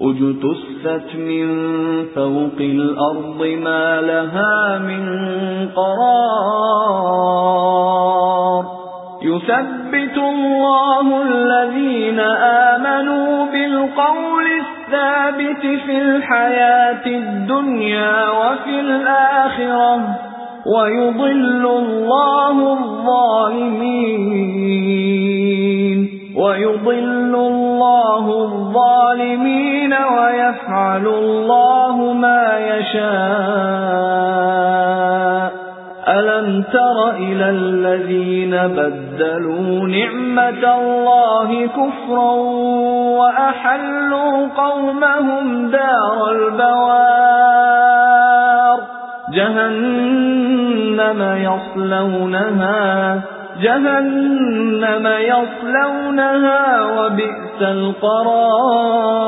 أجتثت من فوق الأرض ما لها من قرار. يثبت الله الذين آمنوا بالقول الثابت في الحياة الدنيا وفي الآخرة ويضل الله الظالمين. ويضل الله الظالمين. ويفعل الله ما يشاء. ألم تر إلى الذين بدلوا نعمة الله كفرا وأحلوا قومهم دار البوار. جهنم يصلونها جهنم يصلونها وبئس القرار.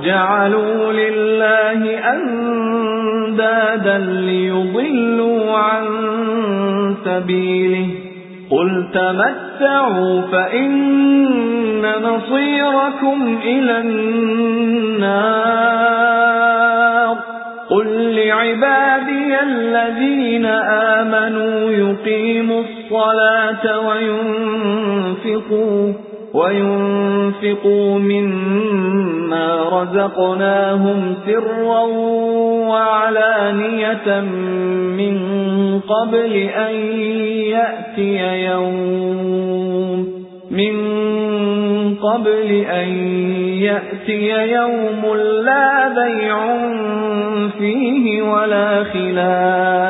وجعلوا لله أندادا ليضلوا عن سبيله. قل تمتعوا فإن مصيركم إلى النار. قل لعبادي الذين آمنوا يقيموا الصلاة وينفقوا وينفقوا مما رزقناهم سرا وعلانية من قبل أن يأتي يوم من قبل أن يأتي يوم لا بيع فيه ولا خلال